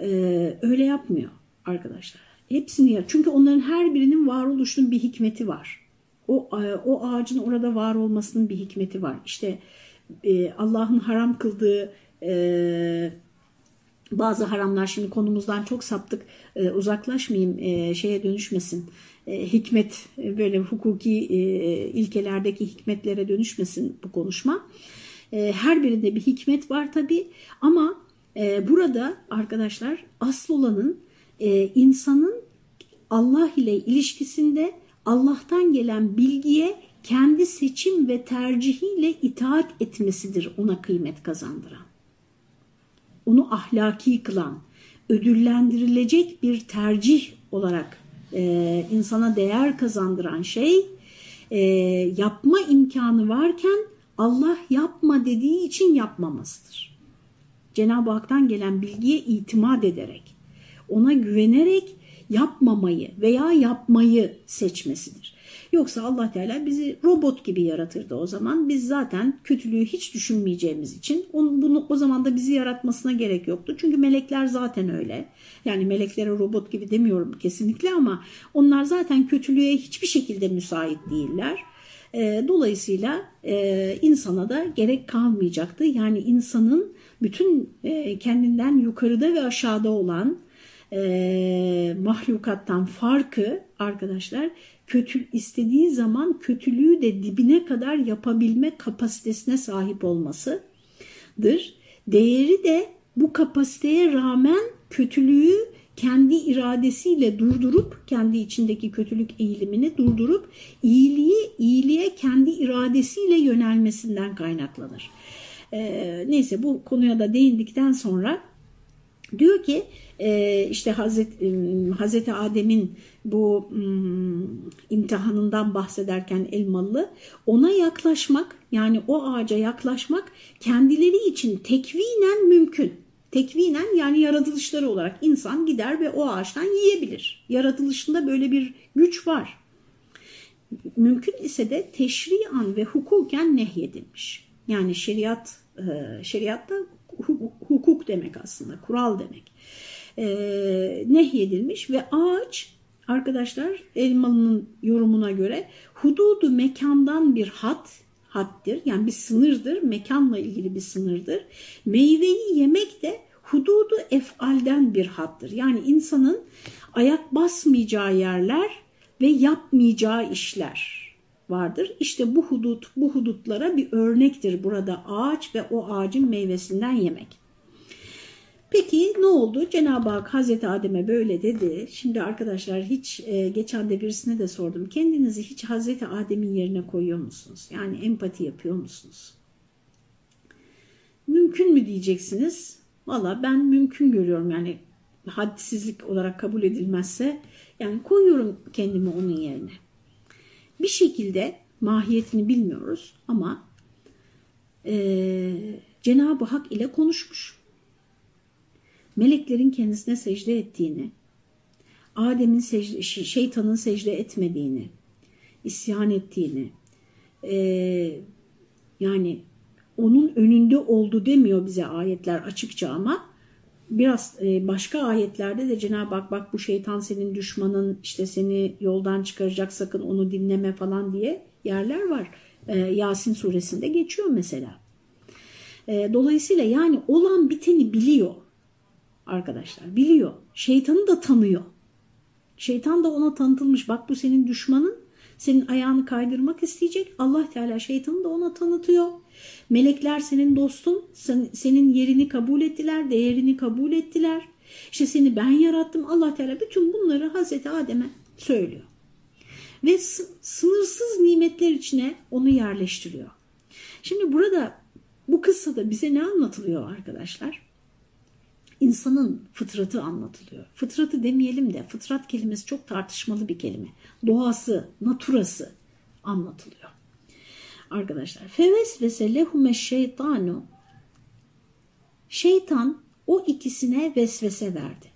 S1: Ee, öyle yapmıyor arkadaşlar. Hepsini yer. Çünkü onların her birinin varoluşunun bir hikmeti var. O, e, o ağacın orada var olmasının bir hikmeti var. İşte e, Allah'ın haram kıldığı e, bazı haramlar şimdi konumuzdan çok saptık e, uzaklaşmayayım e, şeye dönüşmesin e, hikmet e, böyle hukuki e, ilkelerdeki hikmetlere dönüşmesin bu konuşma. E, her birinde bir hikmet var tabi ama e, burada arkadaşlar asıl olanın e, insanın Allah ile ilişkisinde Allah'tan gelen bilgiye kendi seçim ve tercihiyle itaat etmesidir ona kıymet kazandıran. Onu ahlaki kılan, ödüllendirilecek bir tercih olarak e, insana değer kazandıran şey e, yapma imkanı varken Allah yapma dediği için yapmamasıdır. Cenab-ı Hak'tan gelen bilgiye itimat ederek, ona güvenerek yapmamayı veya yapmayı seçmesidir. Yoksa Allah Teala bizi robot gibi yaratırdı o zaman. Biz zaten kötülüğü hiç düşünmeyeceğimiz için onu, bunu o zaman da bizi yaratmasına gerek yoktu. Çünkü melekler zaten öyle. Yani meleklere robot gibi demiyorum kesinlikle ama onlar zaten kötülüğe hiçbir şekilde müsait değiller. E, dolayısıyla e, insana da gerek kalmayacaktı. Yani insanın bütün e, kendinden yukarıda ve aşağıda olan e, mahlukattan farkı arkadaşlar kötü istediği zaman kötülüğü de dibine kadar yapabilme kapasitesine sahip olmasıdır. Değeri de bu kapasiteye rağmen kötülüğü kendi iradesiyle durdurup kendi içindeki kötülük eğilimini durdurup iyiliği iyiliğe kendi iradesiyle yönelmesinden kaynaklanır. Ee, neyse bu konuya da değindikten sonra diyor ki e, işte Hazreti, Hazreti Adem'in bu imtihanından bahsederken Elmalı ona yaklaşmak yani o ağaca yaklaşmak kendileri için tekvinen mümkün. Tekvinen yani yaratılışları olarak insan gider ve o ağaçtan yiyebilir. Yaratılışında böyle bir güç var. Mümkün ise de teşrian ve hukuken nehyedilmiş. Yani şeriat şeriatta hukuk demek aslında, kural demek. Nehyedilmiş ve ağaç arkadaşlar Elmalı'nın yorumuna göre hududu mekandan bir hat, hattir. Yani bir sınırdır, mekanla ilgili bir sınırdır. Meyveyi yemek de hududu efalden bir hattır. Yani insanın ayak basmayacağı yerler ve yapmayacağı işler vardır. İşte bu hudut, bu hudutlara bir örnektir burada ağaç ve o ağacın meyvesinden yemek. Peki ne oldu? Cenab-ı Hak Hazreti Adem'e böyle dedi. Şimdi arkadaşlar hiç e, geçen de birisine de sordum. Kendinizi hiç Hazreti Adem'in yerine koyuyor musunuz? Yani empati yapıyor musunuz? Mümkün mü diyeceksiniz? Valla ben mümkün görüyorum yani hadsizlik olarak kabul edilmezse. Yani koyuyorum kendimi onun yerine. Bir şekilde mahiyetini bilmiyoruz ama e, Cenab-ı Hak ile konuşmuş. Meleklerin kendisine secde ettiğini, Adem'in secde, şeytanın secde etmediğini, isyan ettiğini, e, yani onun önünde oldu demiyor bize ayetler açıkça ama biraz e, başka ayetlerde de Cenab-ı Hak bak bu şeytan senin düşmanın işte seni yoldan çıkaracak sakın onu dinleme falan diye yerler var. E, Yasin suresinde geçiyor mesela. E, dolayısıyla yani olan biteni biliyor arkadaşlar. Biliyor. Şeytanı da tanıyor. Şeytan da ona tanıtılmış. Bak bu senin düşmanın. Senin ayağını kaydırmak isteyecek. Allah Teala şeytanı da ona tanıtıyor. Melekler senin dostun. Sen, senin yerini kabul ettiler. Değerini kabul ettiler. İşte seni ben yarattım. Allah Teala bütün bunları Hazreti Adem'e söylüyor. Ve sınırsız nimetler içine onu yerleştiriyor. Şimdi burada bu kıssada bize ne anlatılıyor arkadaşlar? İnsanın fıtratı anlatılıyor. Fıtratı demeyelim de fıtrat kelimesi çok tartışmalı bir kelime. Doğası, naturası anlatılıyor. Arkadaşlar fevesvese lehume şeytanu Şeytan o ikisine vesvese verdi.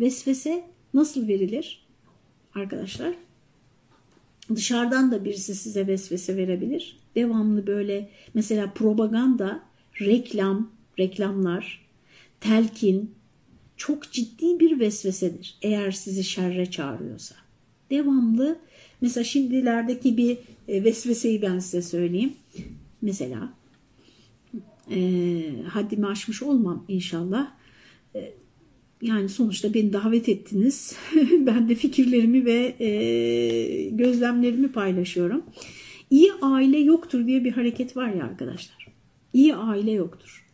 S1: Vesvese nasıl verilir? Arkadaşlar dışarıdan da birisi size vesvese verebilir. Devamlı böyle mesela propaganda, reklam, reklamlar, telkin çok ciddi bir vesvesedir. Eğer sizi şerre çağırıyorsa. Devamlı mesela şimdilerdeki bir e, vesveseyi ben size söyleyeyim. Mesela e, haddimi aşmış olmam inşallah. E, yani sonuçta beni davet ettiniz. ben de fikirlerimi ve e, gözlemlerimi paylaşıyorum. İyi aile yoktur diye bir hareket var ya arkadaşlar. İyi aile yoktur.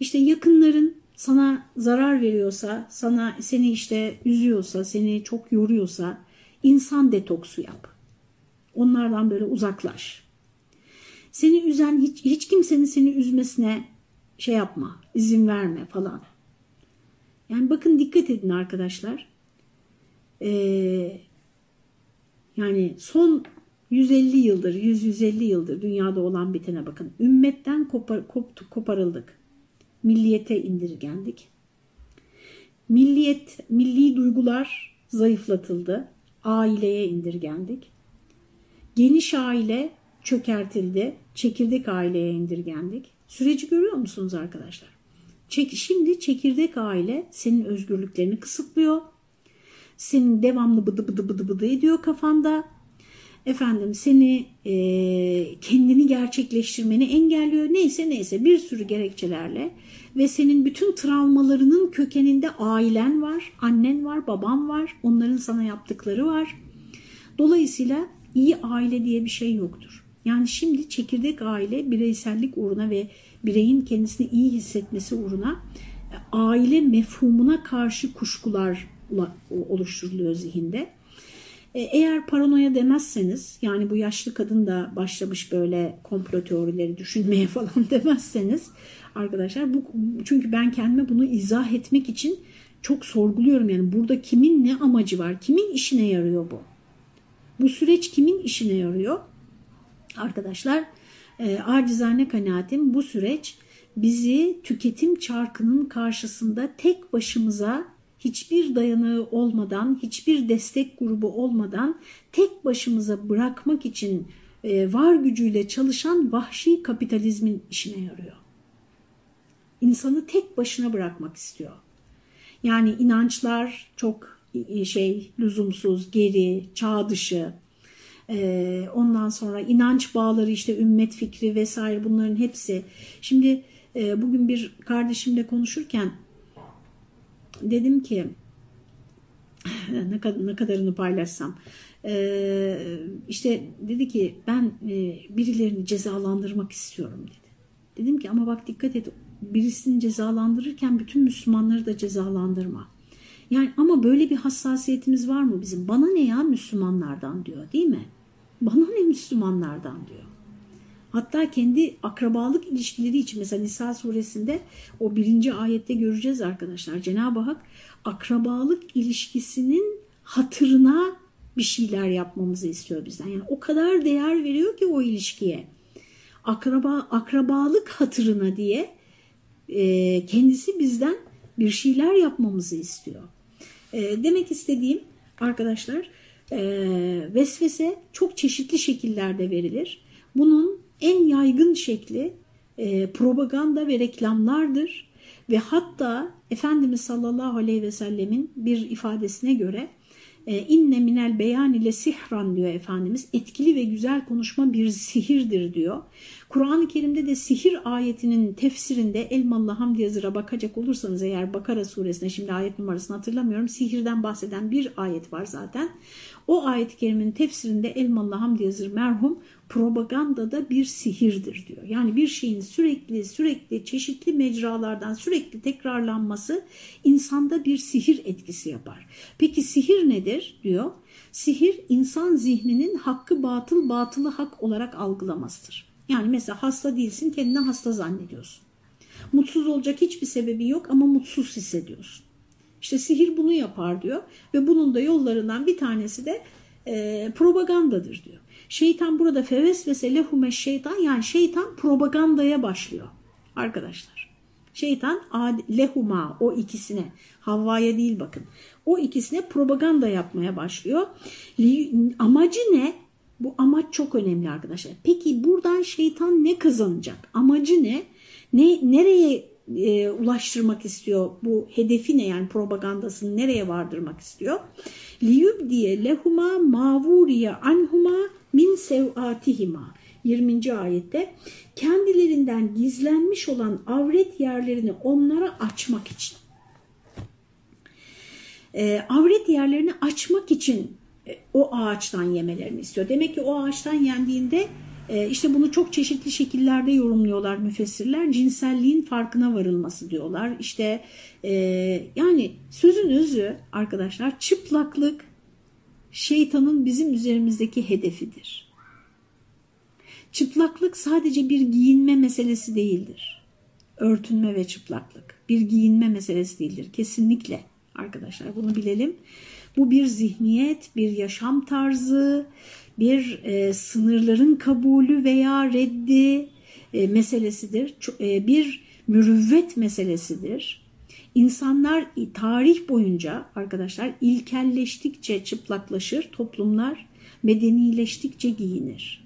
S1: İşte yakınların sana zarar veriyorsa, sana seni işte üzüyorsa, seni çok yoruyorsa insan detoksu yap. Onlardan böyle uzaklaş. Seni üzen hiç, hiç kimsenin seni üzmesine şey yapma, izin verme falan. Yani bakın dikkat edin arkadaşlar. Ee, yani son 150 yıldır, 100-150 yıldır dünyada olan bitene bakın. Ümmetten kopar, koptuk, koparıldık. Milliyete indirgendik. Milliyet, milli duygular zayıflatıldı. Aileye indirgendik. Geniş aile çökertildi. Çekirdek aileye indirgendik. Süreci görüyor musunuz arkadaşlar? Çek, şimdi çekirdek aile senin özgürlüklerini kısıtlıyor. Senin devamlı bıdı bıdı bıdı bıdı ediyor kafanda. Efendim seni e, kendini gerçekleştirmeni engelliyor. Neyse neyse bir sürü gerekçelerle ve senin bütün travmalarının kökeninde ailen var, annen var, baban var, onların sana yaptıkları var. Dolayısıyla iyi aile diye bir şey yoktur. Yani şimdi çekirdek aile bireysellik uğruna ve bireyin kendisini iyi hissetmesi uğruna e, aile mefhumuna karşı kuşkular oluşturuluyor zihinde. E, eğer paranoya demezseniz yani bu yaşlı kadın da başlamış böyle komplo teorileri düşünmeye falan demezseniz arkadaşlar bu çünkü ben kendime bunu izah etmek için çok sorguluyorum yani burada kimin ne amacı var? Kimin işine yarıyor bu? Bu süreç kimin işine yarıyor? Arkadaşlar e, acizane kanaatim bu süreç bizi tüketim çarkının karşısında tek başımıza hiçbir dayanığı olmadan, hiçbir destek grubu olmadan tek başımıza bırakmak için e, var gücüyle çalışan vahşi kapitalizmin işine yarıyor. İnsanı tek başına bırakmak istiyor. Yani inançlar çok şey lüzumsuz, geri, çağ dışı, ee, ondan sonra inanç bağları işte ümmet fikri vesaire bunların hepsi. Şimdi e, bugün bir kardeşimle konuşurken dedim ki ne, kadar, ne kadarını paylaşsam ee, işte dedi ki ben e, birilerini cezalandırmak istiyorum dedi. Dedim ki ama bak dikkat et birisini cezalandırırken bütün Müslümanları da cezalandırma. Yani ama böyle bir hassasiyetimiz var mı bizim? Bana ne ya Müslümanlardan diyor değil mi? Bana ne Müslümanlardan diyor. Hatta kendi akrabalık ilişkileri için mesela Nisa suresinde o birinci ayette göreceğiz arkadaşlar. Cenab-ı Hak akrabalık ilişkisinin hatırına bir şeyler yapmamızı istiyor bizden. Yani o kadar değer veriyor ki o ilişkiye. Akraba, akrabalık hatırına diye e, kendisi bizden bir şeyler yapmamızı istiyor. E, demek istediğim arkadaşlar e, vesvese çok çeşitli şekillerde verilir. Bunun en yaygın şekli e, propaganda ve reklamlardır. Ve hatta Efendimiz sallallahu aleyhi ve sellemin bir ifadesine göre e, inne minel beyan ile sihran diyor Efendimiz. Etkili ve güzel konuşma bir sihirdir diyor. Kur'an-ı Kerim'de de sihir ayetinin tefsirinde Elmalı Hamdi Yazır'a bakacak olursanız eğer Bakara suresine şimdi ayet numarasını hatırlamıyorum. Sihirden bahseden bir ayet var zaten. O ayet-i kerimenin tefsirinde Elmalı Hamdi Yazır merhum propaganda da bir sihirdir diyor. Yani bir şeyin sürekli sürekli çeşitli mecralardan sürekli tekrarlanması insanda bir sihir etkisi yapar. Peki sihir nedir diyor. Sihir insan zihninin hakkı batıl batılı hak olarak algılamasıdır. Yani mesela hasta değilsin kendine hasta zannediyorsun. Mutsuz olacak hiçbir sebebi yok ama mutsuz hissediyorsun. İşte sihir bunu yapar diyor ve bunun da yollarından bir tanesi de e, propagandadır diyor. Şeytan burada feves ve lehume şeytan yani şeytan propagandaya başlıyor arkadaşlar. Şeytan lehuma o ikisine Havva'ya değil bakın o ikisine propaganda yapmaya başlıyor. Amacı ne? Bu amaç çok önemli arkadaşlar. Peki buradan şeytan ne kazanacak? Amacı ne? Ne nereye e, ulaştırmak istiyor? Bu hedefi ne yani propagandasını nereye vardırmak istiyor? Liyub diye lehuma mavuriye anhuma min sev'atihima. 20. ayette kendilerinden gizlenmiş olan avret yerlerini onlara açmak için. Ee, avret yerlerini açmak için e, o ağaçtan yemelerini istiyor. Demek ki o ağaçtan yendiğinde e, işte bunu çok çeşitli şekillerde yorumluyorlar müfessirler. Cinselliğin farkına varılması diyorlar. İşte e, yani sözün özü arkadaşlar çıplaklık şeytanın bizim üzerimizdeki hedefidir. Çıplaklık sadece bir giyinme meselesi değildir. Örtünme ve çıplaklık bir giyinme meselesi değildir. Kesinlikle arkadaşlar bunu bilelim. Bu bir zihniyet, bir yaşam tarzı, bir e, sınırların kabulü veya reddi e, meselesidir. E, bir mürüvvet meselesidir. İnsanlar tarih boyunca arkadaşlar ilkelleştikçe çıplaklaşır, toplumlar medenileştikçe giyinir.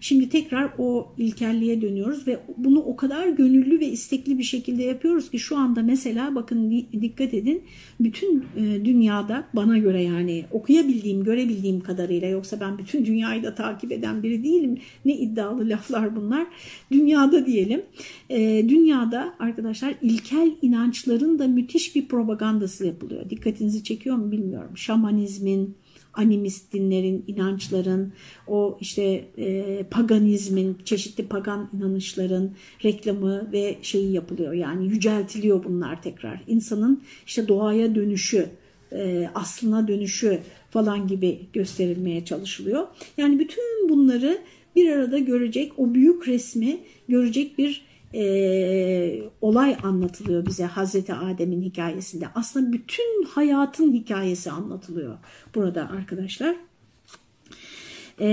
S1: Şimdi tekrar o ilkelliğe dönüyoruz ve bunu o kadar gönüllü ve istekli bir şekilde yapıyoruz ki şu anda mesela bakın dikkat edin bütün e, dünyada bana göre yani okuyabildiğim, görebildiğim kadarıyla yoksa ben bütün dünyayı da takip eden biri değilim. Ne iddialı laflar bunlar. Dünyada diyelim. E, dünyada arkadaşlar ilkel inançların da müthiş bir propagandası yapılıyor. Dikkatinizi çekiyor mu bilmiyorum. Şamanizmin, animist dinlerin, inançların, o işte e, paganizmin, çeşitli pagan inanışların reklamı ve şeyi yapılıyor. Yani yüceltiliyor bunlar tekrar. İnsanın işte doğaya dönüşü, e, aslına dönüşü falan gibi gösterilmeye çalışılıyor. Yani bütün bunları bir arada görecek, o büyük resmi görecek bir e, olay anlatılıyor bize Hazreti Adem'in hikayesinde. Aslında bütün hayatın hikayesi anlatılıyor burada arkadaşlar. E,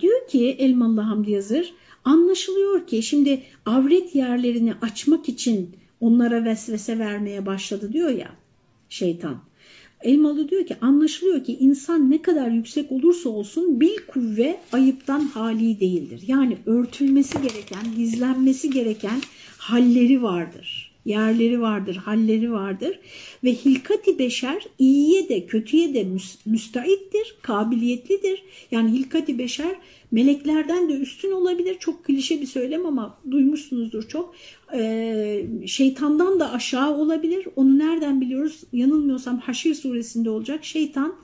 S1: diyor ki Elmalı Hamdi Yazır anlaşılıyor ki şimdi avret yerlerini açmak için onlara vesvese vermeye başladı diyor ya şeytan. Elmalı diyor ki anlaşılıyor ki insan ne kadar yüksek olursa olsun bil kuvve ayıptan hali değildir. Yani örtülmesi gereken, gizlenmesi gereken halleri vardır. Yerleri vardır, halleri vardır ve hilkati beşer iyiye de kötüye de müstaittir, kabiliyetlidir. Yani hilkati beşer meleklerden de üstün olabilir. Çok klişe bir söylem ama duymuşsunuzdur çok. Ee, şeytandan da aşağı olabilir. Onu nereden biliyoruz? Yanılmıyorsam Haşir suresinde olacak. Şeytan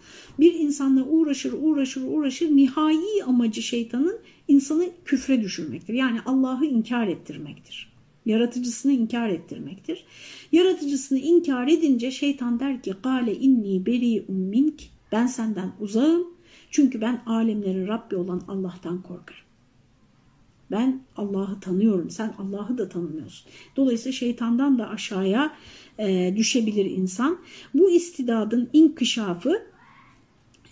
S1: bir insanla uğraşır, uğraşır, uğraşır. Nihai amacı şeytanın insanı küfre düşürmektir. Yani Allah'ı inkar ettirmektir. Yaratıcısını inkar ettirmektir. Yaratıcısını inkar edince şeytan der ki Gale inni beri'un mink ben senden uzağım çünkü ben alemlerin Rabbi olan Allah'tan korkarım. Ben Allah'ı tanıyorum. Sen Allah'ı da tanımıyorsun. Dolayısıyla şeytandan da aşağıya e, düşebilir insan. Bu istidadın inkişafı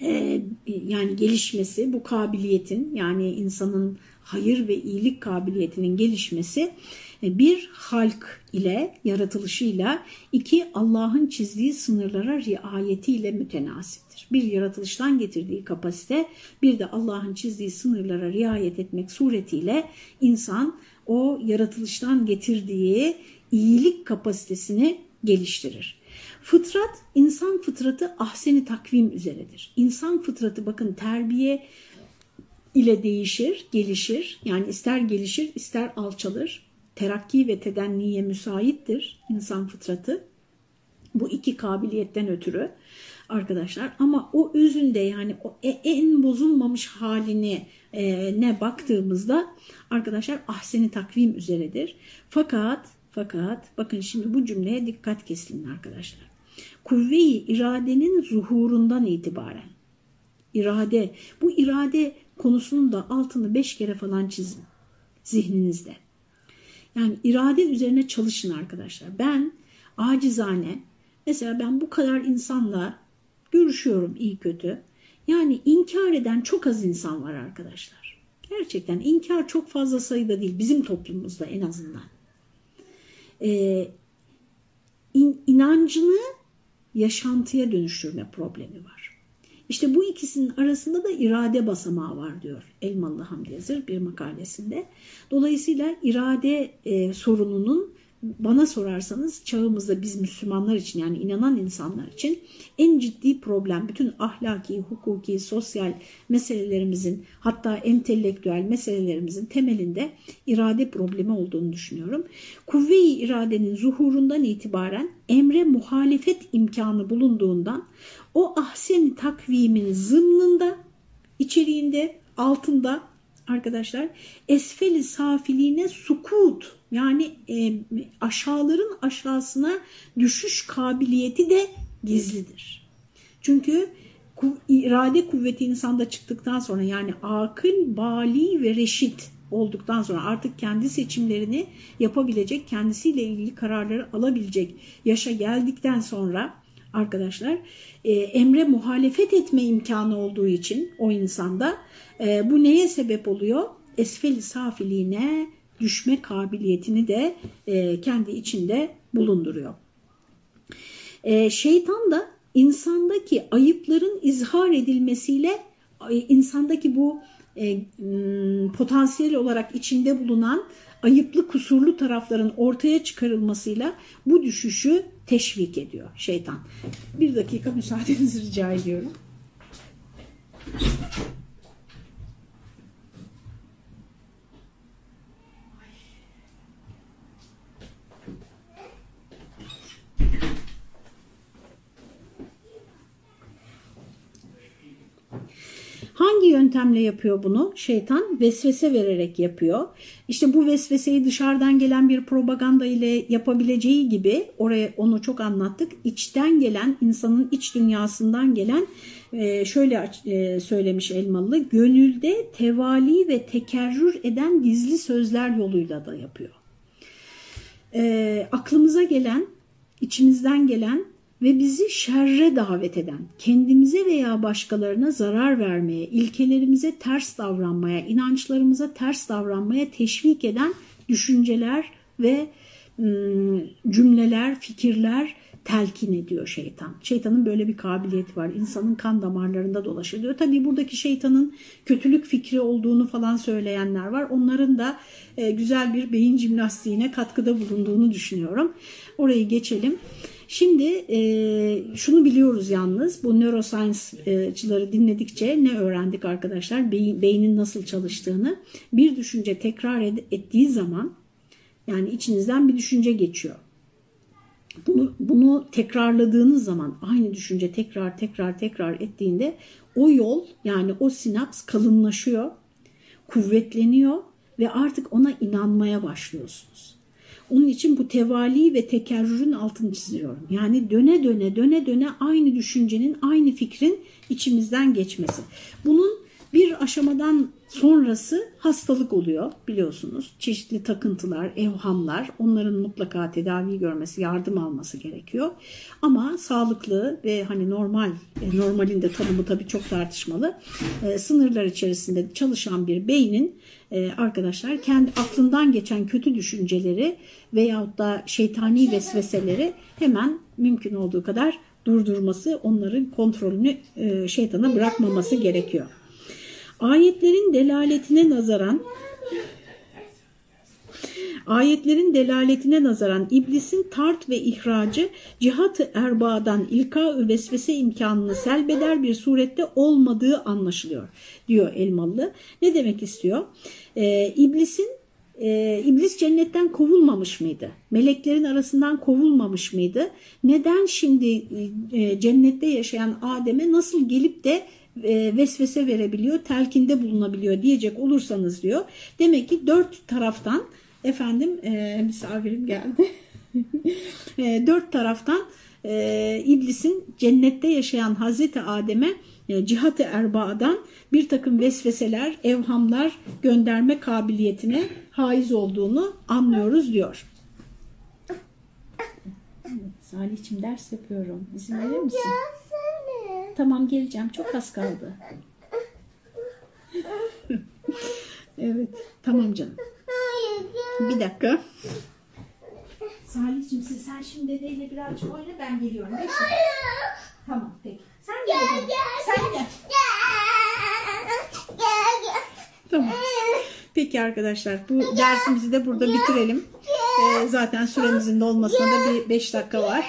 S1: e, yani gelişmesi, bu kabiliyetin yani insanın hayır ve iyilik kabiliyetinin gelişmesi bir halk ile yaratılışıyla iki Allah'ın çizdiği sınırlara riayetiyle mütenasiptir. Bir yaratılıştan getirdiği kapasite bir de Allah'ın çizdiği sınırlara riayet etmek suretiyle insan o yaratılıştan getirdiği iyilik kapasitesini geliştirir. Fıtrat, insan fıtratı ahseni takvim üzeredir. İnsan fıtratı bakın terbiye ile değişir, gelişir. Yani ister gelişir, ister alçalır terakki ve tedenniye müsaittir insan fıtratı. Bu iki kabiliyetten ötürü arkadaşlar ama o özünde yani o e, en bozulmamış halini e, ne baktığımızda arkadaşlar ahseni takvim üzeredir. Fakat fakat bakın şimdi bu cümleye dikkat kesin arkadaşlar. Kuvve-i iradenin zuhurundan itibaren irade bu irade konusunun da altını beş kere falan çizin zihninizde. Yani irade üzerine çalışın arkadaşlar. Ben acizane mesela ben bu kadar insanla görüşüyorum iyi kötü. Yani inkar eden çok az insan var arkadaşlar. Gerçekten inkar çok fazla sayıda değil bizim toplumumuzda en azından. Ee, in, inancını yaşantıya dönüştürme problemi var. İşte bu ikisinin arasında da irade basamağı var diyor Elmalı Hamdi Yazır bir makalesinde. Dolayısıyla irade e, sorununun bana sorarsanız çağımızda biz Müslümanlar için yani inanan insanlar için en ciddi problem bütün ahlaki, hukuki, sosyal meselelerimizin hatta entelektüel meselelerimizin temelinde irade problemi olduğunu düşünüyorum. Kuvve-i iradenin zuhurundan itibaren emre muhalefet imkanı bulunduğundan o ahsen takvimin zımnında, içeriğinde, altında arkadaşlar esfeli safiliğine sukut yani e, aşağıların aşağısına düşüş kabiliyeti de gizlidir. Çünkü irade kuvveti insanda çıktıktan sonra yani akıl, bali ve reşit olduktan sonra artık kendi seçimlerini yapabilecek, kendisiyle ilgili kararları alabilecek yaşa geldikten sonra arkadaşlar e, emre muhalefet etme imkanı olduğu için o insanda e, bu neye sebep oluyor? Esfel safiliğine düşme kabiliyetini de e, kendi içinde bulunduruyor. E, şeytan da insandaki ayıpların izhar edilmesiyle insandaki bu e, potansiyel olarak içinde bulunan ayıplı kusurlu tarafların ortaya çıkarılmasıyla bu düşüşü teşvik ediyor şeytan. Bir dakika müsaadenizi rica ediyorum. Hangi yöntemle yapıyor bunu? Şeytan vesvese vererek yapıyor. İşte bu vesveseyi dışarıdan gelen bir propaganda ile yapabileceği gibi oraya onu çok anlattık. İçten gelen insanın iç dünyasından gelen e, şöyle e, söylemiş Elmalı gönülde tevali ve tekerrür eden gizli sözler yoluyla da yapıyor. E, aklımıza gelen, içimizden gelen ve bizi şerre davet eden, kendimize veya başkalarına zarar vermeye, ilkelerimize ters davranmaya, inançlarımıza ters davranmaya teşvik eden düşünceler ve cümleler, fikirler telkin ediyor şeytan. Şeytanın böyle bir kabiliyeti var. İnsanın kan damarlarında dolaşıyor diyor. Tabii buradaki şeytanın kötülük fikri olduğunu falan söyleyenler var. Onların da güzel bir beyin jimnastiğine katkıda bulunduğunu düşünüyorum. Orayı geçelim. Şimdi e, şunu biliyoruz yalnız bu neuroscience'çıları dinledikçe ne öğrendik arkadaşlar? Beynin nasıl çalıştığını. Bir düşünce tekrar ettiği zaman yani içinizden bir düşünce geçiyor. Bunu, bunu tekrarladığınız zaman aynı düşünce tekrar tekrar tekrar ettiğinde o yol yani o sinaps kalınlaşıyor, kuvvetleniyor ve artık ona inanmaya başlıyorsunuz. Onun için bu tevali ve tekerrürün altını çiziyorum. Yani döne döne döne döne aynı düşüncenin, aynı fikrin içimizden geçmesi. Bunun bir aşamadan sonrası hastalık oluyor biliyorsunuz. Çeşitli takıntılar, evhamlar onların mutlaka tedavi görmesi, yardım alması gerekiyor. Ama sağlıklı ve hani normal, e, normalin de tanımı tabii çok tartışmalı. E, sınırlar içerisinde çalışan bir beynin e, arkadaşlar kendi aklından geçen kötü düşünceleri veyahut da şeytani vesveseleri hemen mümkün olduğu kadar durdurması, onların kontrolünü şeytana bırakmaması gerekiyor. Ayetlerin delaletine nazaran Ayetlerin delaletine nazaran iblisin tart ve ihracı cihat-ı erbadan ilka-ı vesvese imkanını selbeder bir surette olmadığı anlaşılıyor diyor Elmalı. Ne demek istiyor? Ee, iblisin e, iblis cennetten kovulmamış mıydı? Meleklerin arasından kovulmamış mıydı? Neden şimdi e, cennette yaşayan Adem'e nasıl gelip de e, vesvese verebiliyor, telkinde bulunabiliyor diyecek olursanız diyor. Demek ki dört taraftan efendim e, misafirim geldi. E, dört taraftan e, iblisin cennette yaşayan Hazreti Adem'e e, cihat-ı erbaadan bir takım vesveseler, evhamlar gönderme kabiliyetine haiz olduğunu anlıyoruz diyor. Salihçim ders yapıyorum. İzin verir misin? Tamam geleceğim. Çok az kaldı. evet. Tamam canım. Bir dakika. Salih'cim sen, sen şimdi dedeyle birazcık oyna ben geliyorum. Beş dakika. Tamam peki. Sen gel. o zaman. Sen gel. Tamam. Peki arkadaşlar bu dersimizi de burada bitirelim. Ee, zaten süremizin de olmasına da bir 5 dakika var.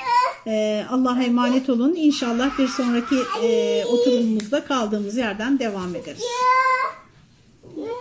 S1: Ee, Allah'a emanet olun. İnşallah bir sonraki e, oturumumuzda kaldığımız yerden devam ederiz.
S2: Yeah.